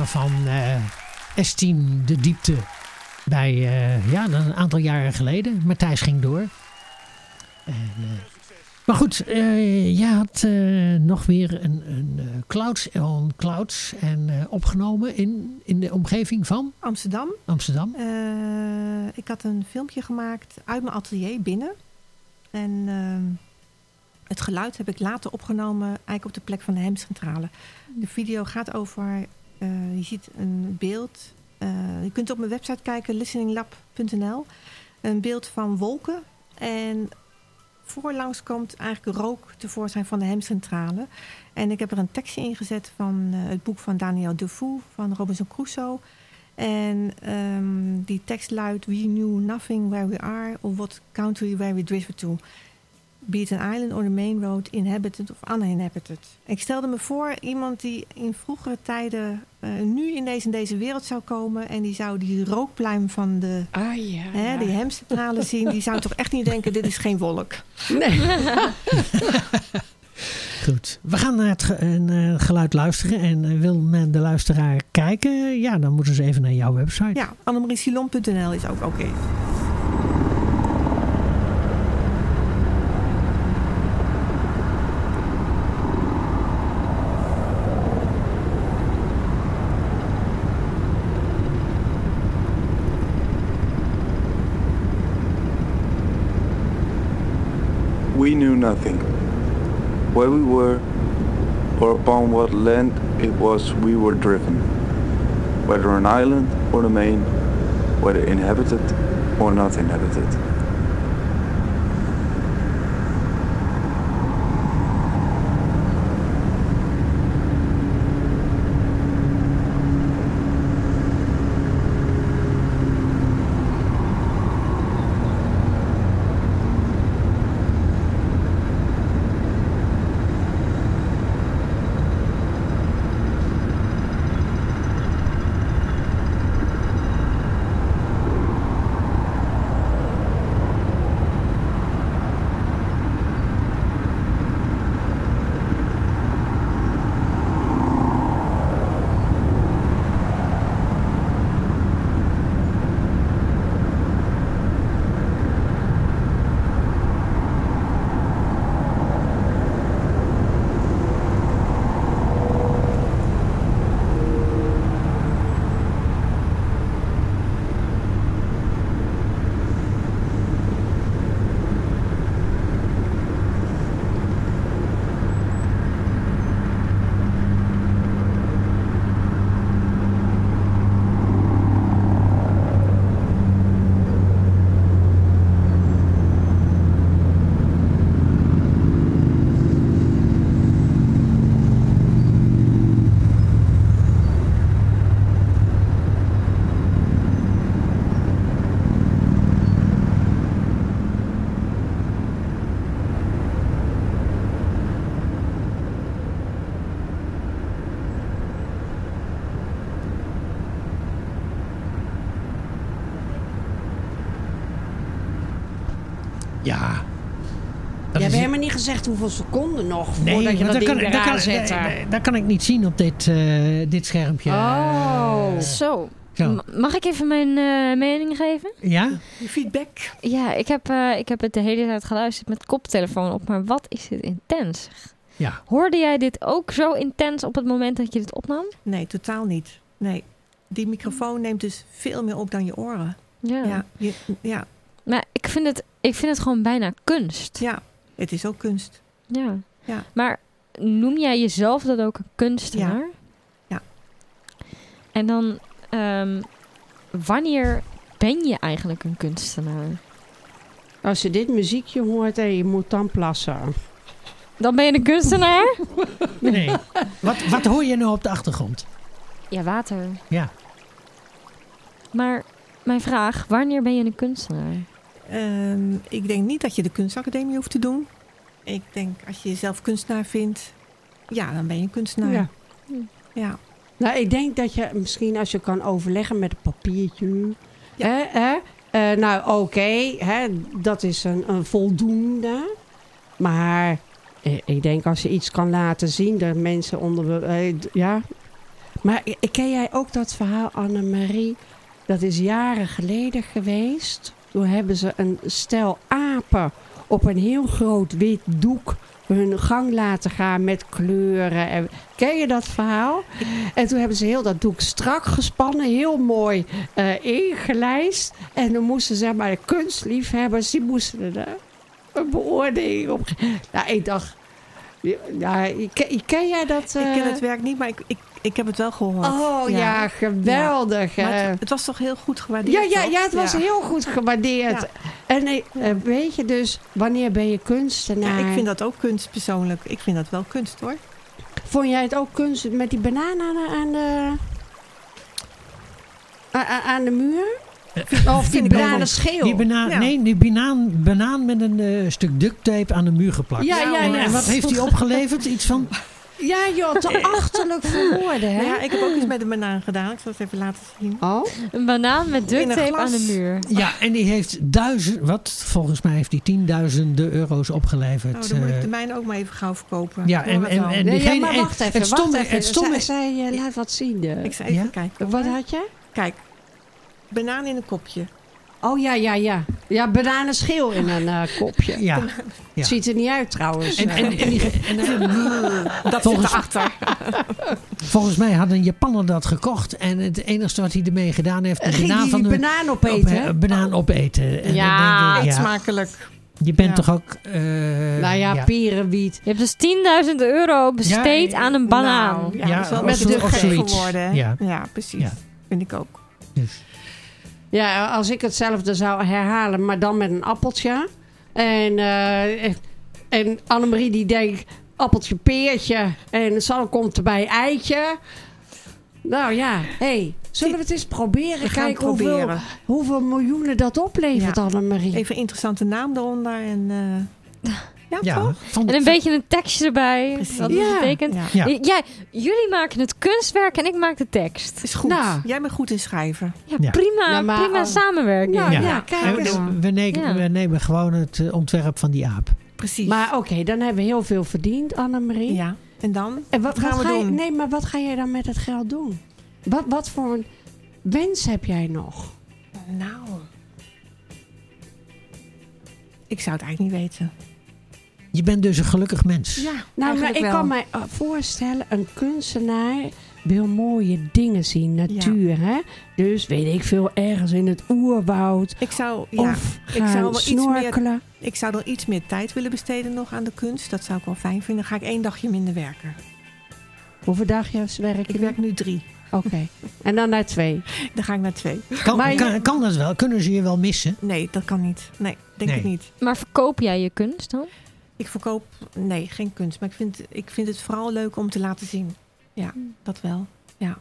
van eh, S10 De Diepte. Bij, eh, ja, een aantal jaren geleden. Matthijs ging door. En, eh, maar goed, eh jij had nog weer een, een eh, Clouds on Clouds en, opgenomen in, in de omgeving van
Amsterdam.
Amsterdam.
Ik had een filmpje gemaakt uit mijn atelier binnen. En ehm, het geluid heb ik later opgenomen eigenlijk op de plek van de hemcentrale. De video gaat over, je ziet een beeld. eh, je kunt op mijn website kijken, listeninglab.nl. Een beeld van wolken. En voorlangs komt eigenlijk rook tevoorschijn van de hemcentrale. En ik heb er een tekstje in gezet van eh, het boek van Daniel Defoe van Robinson Crusoe. En ehm, die tekst luidt: We knew nothing where we are, or what country where we drifted to. Be it an island or the main road, inhabited of uninhabited. Ik stelde me voor iemand die in vroegere tijden eh, nu in deze, in deze wereld zou komen. en die zou die rookpluim van de hè, die hemcentrale zien. Die zou toch echt niet denken: dit is geen wolk.
Nee.
Goed, we gaan naar het eh, naar het geluid luisteren. En eh, wil men de luisteraar kijken? Ja, dan moeten ze even naar jouw website.
Ja, annemariesilon.nl is ook oké.
Nothing. Where we were, or upon what land it was we were driven. Whether an island or the main, whether inhabited or not inhabited.
Gezegd hoeveel secoden nog
Nee,
voordat je dat
dat
ding
kan, dat,
eraan
kan,
zet.
nee, nee, dat kan ik niet zien op dit, eh, dit schermpje.
Oh.
Zo. Mag ik even mijn eh, mening geven?
Ja?
Je feedback.
Ja, ik heb, eh, ik heb het de hele tijd geluisterd met koptelefoon op, maar wat is dit intens?
Ja.
Hoorde jij dit ook zo intens op het moment dat je dit opnam?
Nee, totaal niet. Nee. Die microfoon neemt dus veel meer op dan je oren.
Ja.
Ja, je- ja,
Maar ik vind, het, ik vind het gewoon bijna kunst.
ja. Het is ook kunst.
Ja.
Ja.
Maar noem jij jezelf dat ook een kunstenaar?
Ja.
En dan, ehm, wanneer ben je eigenlijk een kunstenaar?
Als je dit muziekje hoort en je moet dan plassen.
Dan ben je een kunstenaar?
Nee. wat, wat hoor je nou op de achtergrond?
ja, water.
Ja.
Maar mijn vraag, wanneer ben je een kunstenaar?
Ehm, ik denk niet dat je de kunstacademie hoeft te doen. Ik denk als je jezelf kunstenaar vindt, ja, dan ben je een kunstenaar.
Ja.
Ja.
Nou, ik denk dat je misschien als je kan overleggen met een papiertje. Hè, hè, eh, nou, oké, hè, dat is een, een voldoende. Maar eh, ik denk als je iets kan laten zien, dat mensen onder. eh, ja. Maar eh, ken jij ook dat verhaal, Annemarie? Dat is jaren geleden geweest. Toen hebben ze een stel apen op een heel groot wit doek hun gang laten gaan met kleuren. En, ken je dat verhaal? En toen hebben ze heel dat doek strak gespannen, heel mooi eh, ingelijst. En dan moesten zeg maar de kunstliefhebbers, die moesten er eh, een beoordeling op. Nou, ik dacht, ja, ken, ken jij dat?
Ik ken
eh?
het werk niet, maar ik, ik, ik heb het wel gehoord.
Oh ja, geweldig.
Maar
eh.
het, het was toch heel goed gewaardeerd?
Ja, ja,
toch?
ja, het was
Ja.
heel goed gewaardeerd.
Ja.
En eh, eh, weet je dus, wanneer ben je kunstenaar?
Ja, ik vind dat ook kunst persoonlijk. Ik vind dat wel kunst hoor.
Vond jij het ook kunst met die banaan aan de, aan de, muur? Of die
vind ik ook
bananen
wel-
scheel?
Die banaan,
Ja.
Nee, die banaan, banaan met een eh, stuk duct tape aan de muur geplakt.
Ja, ja,
en,
ja.
en wat heeft die opgeleverd? Iets van...
Ja joh, te achterlijk voor woorden, hè?
Ja, ik heb ook iets met een banaan gedaan. Ik zal het even laten zien.
Oh?
Een banaan met duct tape aan de muur.
Ja, en die heeft duizend... Wat? Volgens mij heeft die tienduizenden euro's opgeleverd.
Nou, dan moet ik
eh,
de mijne ook maar even gauw verkopen.
Ja, en- en- en-
Nee, ja,
diegene-
maar
en-
wacht even,
het stomme-
wacht even.
het stomme-
Zij, zij, eh, laat wat zien. de-
Ik zal even
Ja?
kijken.
Wat had je?
Kijk, banaan in een kopje.
Oh ja, ja, ja. Ja, bananenschil in een eh, kopje.
ja. Ja.
Ziet er niet uit trouwens.
En, en, en, die- en, en-
Dat
Volgens-
zit erachter.
volgens mij had een Japanner dat gekocht. En het enige wat hij ermee gedaan heeft... De
Ging
banaan
die
van de,
banaan opeten?
op- eh, banaan opeten. En
Ja,
denk ik, ja,
smakelijk.
Je bent
Ja.
toch ook... eh,
nou ja, pierenwiet.
Je hebt dus 10.000 euro besteed
Ja,
aan een banaan.
Nou, ja,
Ja,
dat is wel gek
zoiets.
geworden.
Ja.
Ja. precies.
Ja.
Vind ik ook.
dus.
Ja, als ik hetzelfde zou herhalen, maar dan met een appeltje. En, eh, en Annemarie die denkt, appeltje, peertje. En Sanne komt erbij, eitje. Nou ja, hey, zullen we het eens proberen?
We
Kijken hoeveel,
proberen.
hoeveel miljoenen dat oplevert,
Ja.
Annemarie.
Even een interessante naam eronder. En, eh, ja,
Ja,
En een beetje een tekstje erbij.
Precies.
Wat
Ja.
betekent.
Ja.
Ja.
Jij, jullie maken het kunstwerk en ik maak de tekst.
Is goed.
Nou.
Jij bent goed in schrijven.
Ja,
Ja.
prima,
Ja, maar
prima samenwerking.
Ja.
ja, kijk eens.
we, we nemen,
Ja.
we nemen gewoon het eh, ontwerp van die aap.
Precies.
Maar oké, dan hebben we heel veel verdiend, Annemarie.
ja. En dan?
En wat,
Wat gaan
wat
we
ga je-
doen?
nee, maar wat ga jij dan met het geld doen? Wat, wat voor een wens heb jij nog?
Nou. Ik zou het eigenlijk niet weten.
Je bent dus een gelukkig mens.
Ja,
Nou, maar ik
wel.
kan me eh, voorstellen, een kunstenaar wil mooie dingen zien, natuur, hè? Dus weet ik veel, ergens in het oerwoud.
Ik zou, ja,
of
ik zou
gaan
wel iets meer
snorkelen.
Ik zou er iets meer tijd willen besteden nog aan de kunst. Dat zou ik wel fijn vinden. Dan ga ik één dagje minder werken.
Hoeveel dagjes werk je?
Ik werk nu drie.
Oké. En dan naar twee.
Dan ga ik naar twee.
Kan,
Maar je-
kan, kan dat wel? Kunnen ze je wel missen?
Nee, dat kan niet. Nee, denk
Nee.
ik niet.
Maar verkoop jij je kunst dan?
Ik verkoop, nee, geen kunst. Maar ik vind, ik vind het vooral leuk om te laten zien. Ja, dat wel. Ja,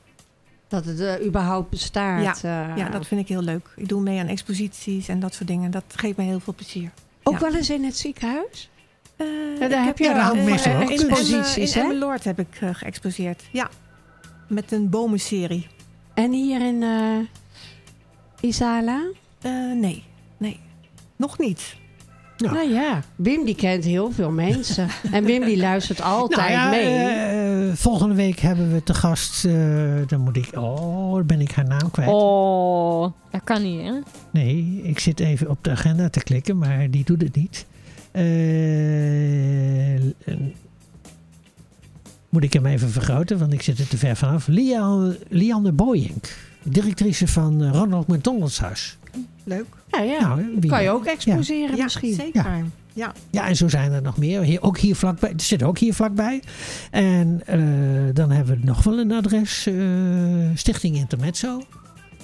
Dat het eh, überhaupt bestaat. eh.
ja, dat vind ik heel leuk. Ik doe mee aan exposities en dat soort dingen. Dat geeft mij heel veel plezier.
Ook
ja.
wel eens in het ziekenhuis?
Eh,
daar heb je
Ja,
eh,
meestal
in
exposities,
In
hè?
Emmeloord heb ik geëxposeerd. Ja, met een bomenserie.
En hier in eh, Isala?
Eh, nee, nee. Nog niet.
Nou ja, Wim die kent heel veel mensen. en Wim die luistert altijd
Nou ja,
mee.
eh, volgende week hebben we te gast. eh, dan moet ik. Oh, dan ben ik haar naam kwijt.
Oh, dat kan niet, hè?
Nee, ik zit even op de agenda te klikken, maar die doet het niet. Eh, moet ik hem even vergroten, want ik zit er te ver vanaf. Lian, Lianne Boyink, directrice van Ronald McDonald's Huis.
Leuk.
ja, ja.
Nou, wie-
kan je ook exposeren
Ja,
misschien.
zeker.
Ja.
Ja.
Ja, en zo zijn er nog meer. Hier, ook hier vlakbij. Er zit ook hier vlakbij. En eh, dan hebben we nog wel een adres. eh, Stichting Intermezzo.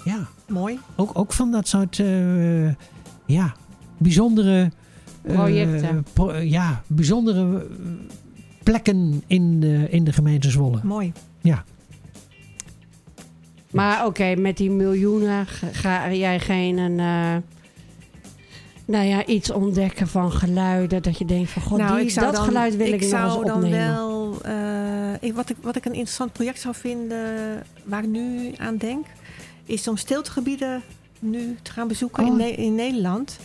Ja,
mooi.
Ook, ook van dat soort eh, ja, bijzondere eh,
Projecten.
pro- ja, bijzondere plekken in de, in de gemeente Zwolle.
Mooi.
Ja.
Maar oké, met die miljoenen ga- jij geen een, eh, nou ja, iets ontdekken van geluiden. Dat je denkt van, god,
nou,
die, dat
dan,
geluid wil ik,
ik
eens
zou dan wel. eh, ik, wat, ik, wat ik een interessant project zou vinden, waar ik nu aan denk, is om stiltegebieden nu te gaan bezoeken in,
Oh.
Ne- in Nederland.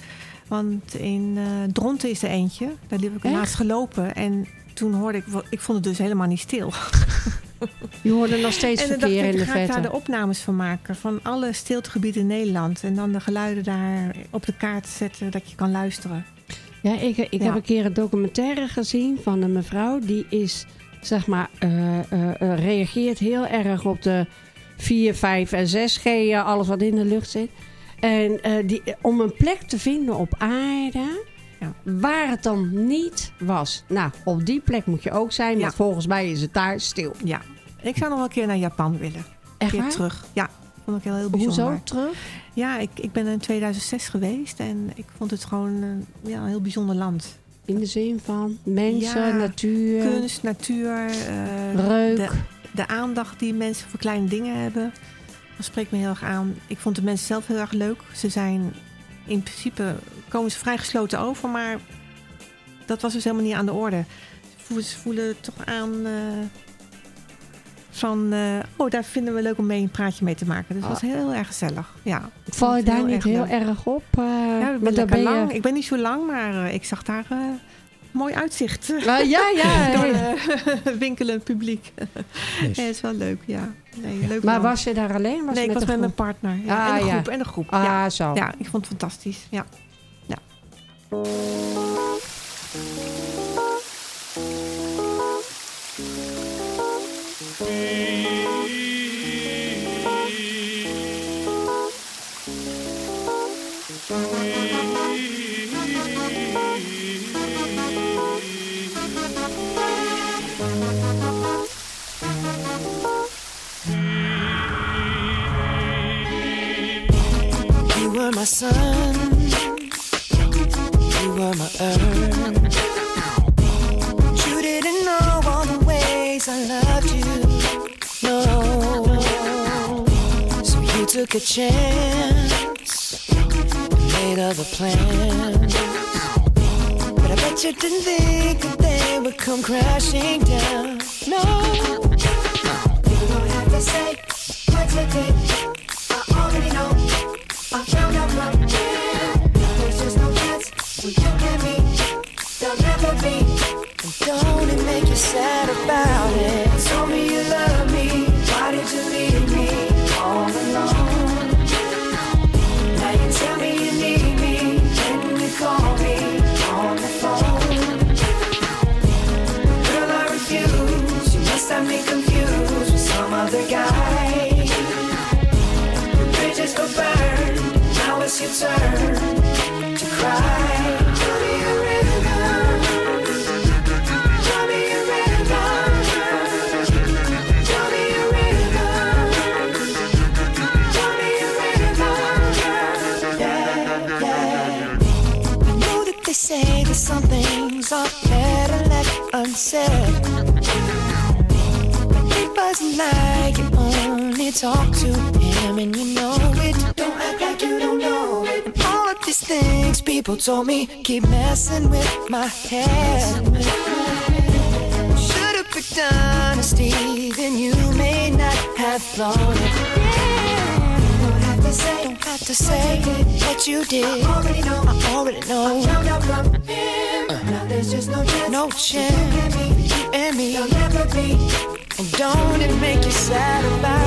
Want in eh Dronten is er eentje. Daar heb ik
Echt?
laatst gelopen. En toen hoorde ik, ik vond het dus helemaal niet stil.
Je hoorde nog steeds
en dacht
verkeer in de
ga ik daar de opnames van maken. Van alle stiltegebieden in Nederland. En dan de geluiden daar op de kaart zetten, dat je kan luisteren.
Ja, ik, ik
Ja.
heb een keer een documentaire gezien van een mevrouw. Die is, zeg maar, eh, eh, eh, reageert heel erg op de 4, 5 en 6G. eh, alles wat in de lucht zit. En die, om een plek te vinden op aarde... Waar het dan niet was. Nou, op die plek moet je ook zijn. Want
Ja.
volgens mij is het daar stil.
Ja. Ik zou nog wel een keer naar Japan willen.
Echt
keer
waar?
terug. Ja, vond ik heel, heel bijzonder.
Hoezo terug?
Ja, ik, ik ben in 2006 geweest en ik vond het gewoon ja, een heel bijzonder land.
In de zin van mensen,
Ja,
natuur.
Kunst, natuur. eh,
Reuk.
De, de aandacht die mensen voor kleine dingen hebben. Dat spreekt me heel erg aan. Ik vond de mensen zelf heel erg leuk. Ze zijn in principe komen ze vrij gesloten over, maar dat was dus helemaal niet aan de orde. Ze voelen, ze voelen toch aan eh, van, eh, oh, daar vinden we leuk om mee een praatje mee te maken. Dus het was heel erg gezellig. Ja, ik
Val je daar niet heel
leuk.
erg op? eh,
Ja, ik ben
daar
lekker
ben je-
lang. Ik ben niet zo lang, maar eh, ik zag daar eh, mooi uitzicht.
Ah, ja, ja.
Door winkelend publiek.
Yes.
Ja, het is wel leuk, ja. Nee, leuk
Maar was je daar alleen? Was
nee, ik was met mijn partner. Ja,
Ah,
en
ja.
groep. En een groep.
Ah,
ja.
zo.
Ja, ik vond het fantastisch. Ja. ja.
You my sun. You were my earth. You didn't know all the ways I loved you. No. So you took a chance. Made other plans. But I bet you didn't think that they would come crashing down. No. You don't have to say what you did. Don't it make you sad about it? Told me you love me. Why did you leave me all alone? Now you tell me you need me. Can you call me on the phone? Girl, I refuse. You must have me confused with some other guy. Bridges were burned. Now it's your turn to cry. Talk to him and you know it. Don't act like you don't know it. And all of these things people told me keep messing with my head. Should've picked honesty, then you may not have thought it. Don't have to say, don't have to say what you did. I already know, I already know. out from him. Uh. Now there's just no chance. No chance. You and me, you'll never be. And don't it make you sad about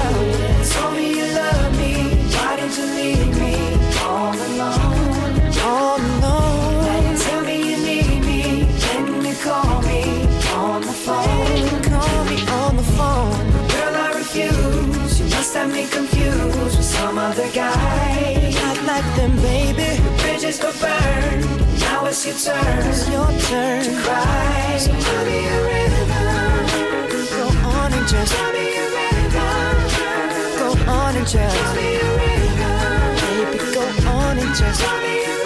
guy. Not like them, baby. The bridges were burned. Now it's your turn. It's your turn to cry. So tell me a rhythm. Go on and just tell me a rhythm. Go on and just tell me a rhythm. Baby, go on and just tell me a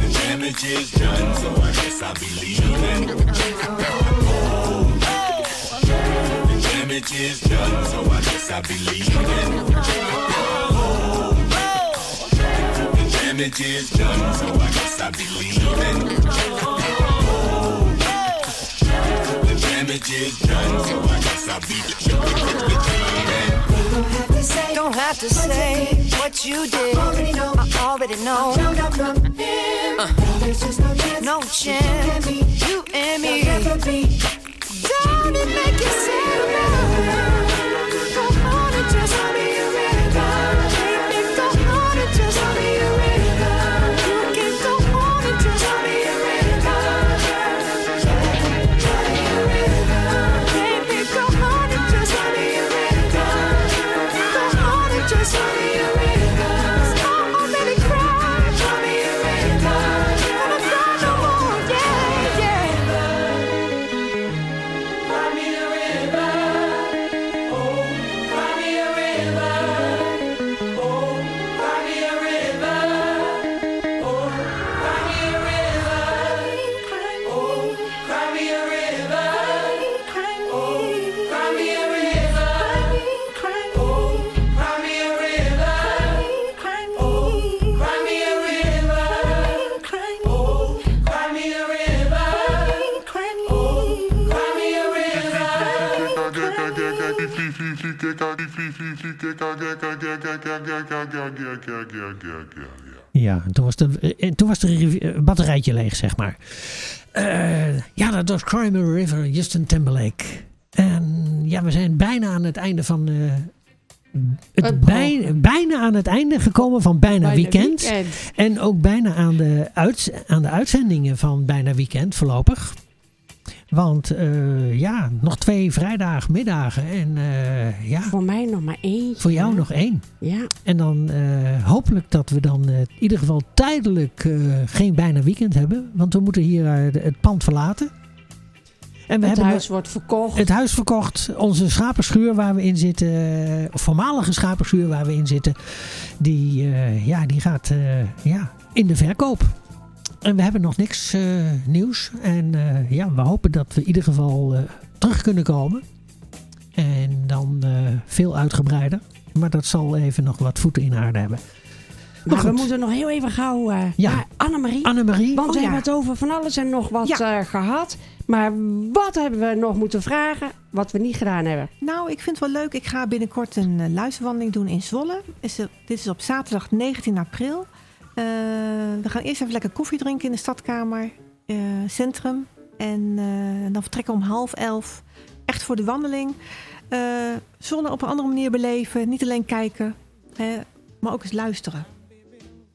The damage is done, so I guess I'll be leaving. The damage is done, so I guess I'll be leaving. The damage is done, so I guess I'll be leaving. The damage is done, so I guess I'll be leaving.
Don't have to say what you did. I already know. I already know. Found out from him. Uh, there's just no chance. No chance. You and me down and make it sad enough.
Ja, en toen was, de, en toen was de eh, batterijtje leeg, zeg maar. Eh, ja, dat was Crime River, Justin Timberlake. En ja, we zijn bijna aan het einde van... eh, het bij- bijna aan het einde gekomen van Bijna,
Bijna
weekend.
Weekend.
En ook bijna aan de, uits- aan de uitzendingen van Bijna Weekend voorlopig. Want eh, ja, nog twee vrijdagmiddagen. En eh, ja,
Voor mij nog maar eentje.
voor jou nog één.
Ja.
En dan eh, hopelijk dat we dan in ieder geval tijdelijk geen bijna weekend hebben. Want we moeten hier het pand verlaten. En we
Het huis wordt verkocht.
het huis verkocht. Onze schapenschuur waar we in zitten, of voormalige schapenschuur waar we in zitten, die, ja, die gaat ja, in de verkoop. En we hebben nog niks eh, nieuws. En eh, ja, we hopen dat we in ieder geval eh, terug kunnen komen. En dan eh, veel uitgebreider. Maar dat zal even nog wat voeten in aarde hebben.
Maar we
goed.
moeten nog heel even gauw uh,
Ja.
naar Annemarie.
Annemarie.
Want we
Oh, ja.
hebben het over van alles en nog wat eh, gehad. Maar wat hebben we nog moeten vragen wat we niet gedaan hebben?
Nou, ik vind het wel leuk. Ik ga binnenkort een luisterwandeling doen in Zwolle. Is, dit is op zaterdag 19 april. Eh, we gaan eerst even lekker koffie drinken in de stadkamer, eh, centrum. En eh, dan vertrekken we om half elf. Echt voor de wandeling. Eh Zwolle op een andere manier beleven. Niet alleen kijken, hè, maar ook eens luisteren.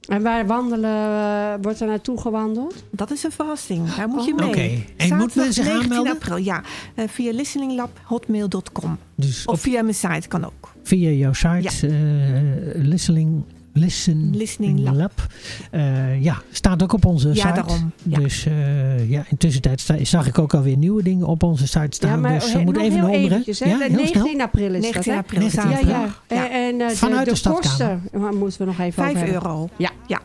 En waar wandelen wordt er naartoe gewandeld?
Dat is een verrassing. Daar moet je
Oh.
mee.
Oké. En moeten mensen zich
19
aanmelden?
april, ja. Eh, via listeninglab.hotmail.com.
Dus
Of
op-
via mijn site kan ook.
via jouw site, eh, listening, listen
Listening Lab.
Eh, ja, staat ook op onze
Ja,
site.
daarom, ja.
Dus eh, ja, in tussentijd sta- zag ik ook alweer nieuwe dingen op onze site staan. dus
he-
we moeten
nog
even
heel
naar onderen.
eventjes, hè?
Ja,
De
heel
19
snel.
april is
19
dat, hè?
april,
19
Ja, ja.
Ja.
En, eh,
Vanuit de
kosten eh, moeten we nog even
5
over hebben.
euro.
Ja.
Ja.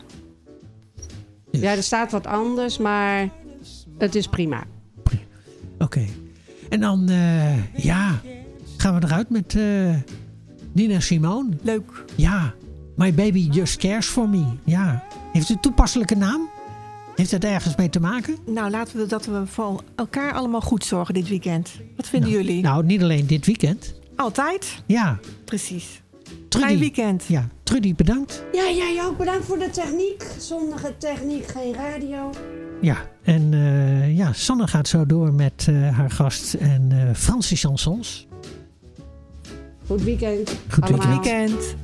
ja, er staat wat anders, maar het is prima.
Oké. En dan, eh, ja, gaan we eruit met eh, Nina Simone.
Leuk.
Ja, My Baby Just Cares For Me. Ja. Heeft u een toepasselijke naam? Heeft dat ergens mee te maken?
Nou, laten we dat we voor elkaar allemaal goed zorgen dit weekend. Wat vinden jullie?
Nou, niet alleen dit weekend.
Altijd?
Ja.
Precies.
Trudy.
Fijn weekend.
Ja, Trudy, bedankt.
Ja, jij ook bedankt voor de techniek. Zonder techniek geen radio.
Ja, en eh, ja, Sanne gaat zo door met eh, haar gast en eh Franse chansons.
Goed weekend.
Goed
allemaal.
weekend.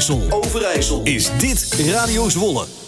Overijssel. Overijssel. Is dit Radio Zwolle.